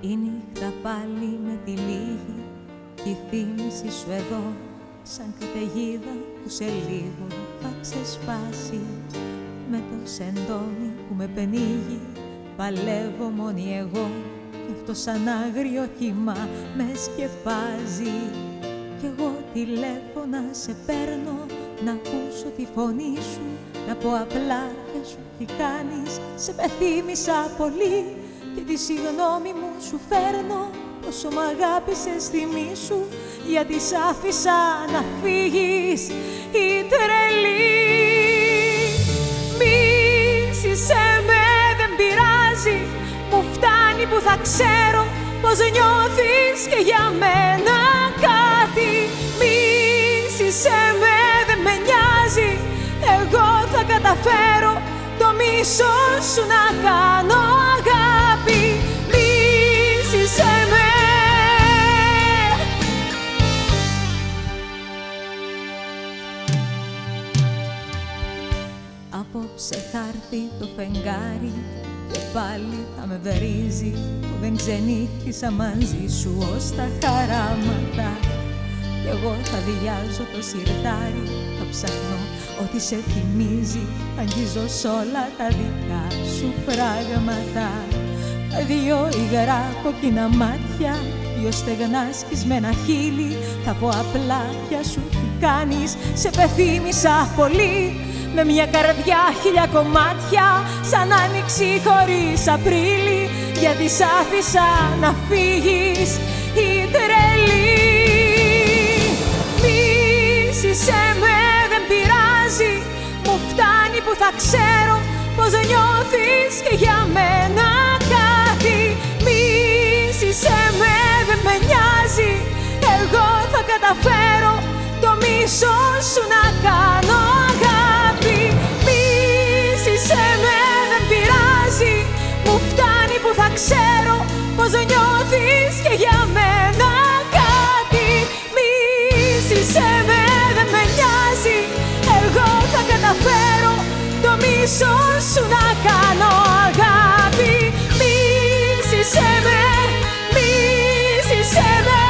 Η νύχτα πάλι με τη λίγη κι η θύμηση σου εδώ σαν καταιγίδα που σε λίγο θα ξεσπάσει. Με το σεντόνι που με πενίγει παλεύω μόνη εγώ. Και αυτό σαν άγριο κύμα με σκεπάζει. Κι εγώ τηλέφωνα σε παίρνω να ακούσω τη φωνή σου να πω απλά και σου τι κάνεις. Σε πεθύμησα πολύ και τη συγγνώμη μου σου φέρνω. Πόσο μ' αγάπησες μη σου γιατί σ' άφησα να φύγεις. Η τρελή Μίσησέ με δεν πειράζει. Μου φτάνει που θα ξέρω πως νιώθεις και για μένα το μίσο σου να κάνω αγάπη Μίσησέ με Απόψε θα έρθει το φεγγάρι και πάλι θα με βρίζει που δεν ξενύχτησα μαζί σου ως τα χαράματα κι εγώ θα διάζω το σιρτάρι, θα ψάχνω ό,τι σε θυμίζει αγγίζω σ' όλα τα δικά σου πράγματα. Δύο υγρά κοκκίνα μάτια, δυο στεγνά σκισμένα χείλη Θα πω απλά πια σου τι κάνεις, σε πεθύμησα πολύ με μια καρδιά χίλια κομμάτια σαν άνοιξη χωρίς Απρίλη γιατί σ' άφησα να φύγεις που θα ξέρω πως νιώθεις και για μένα said that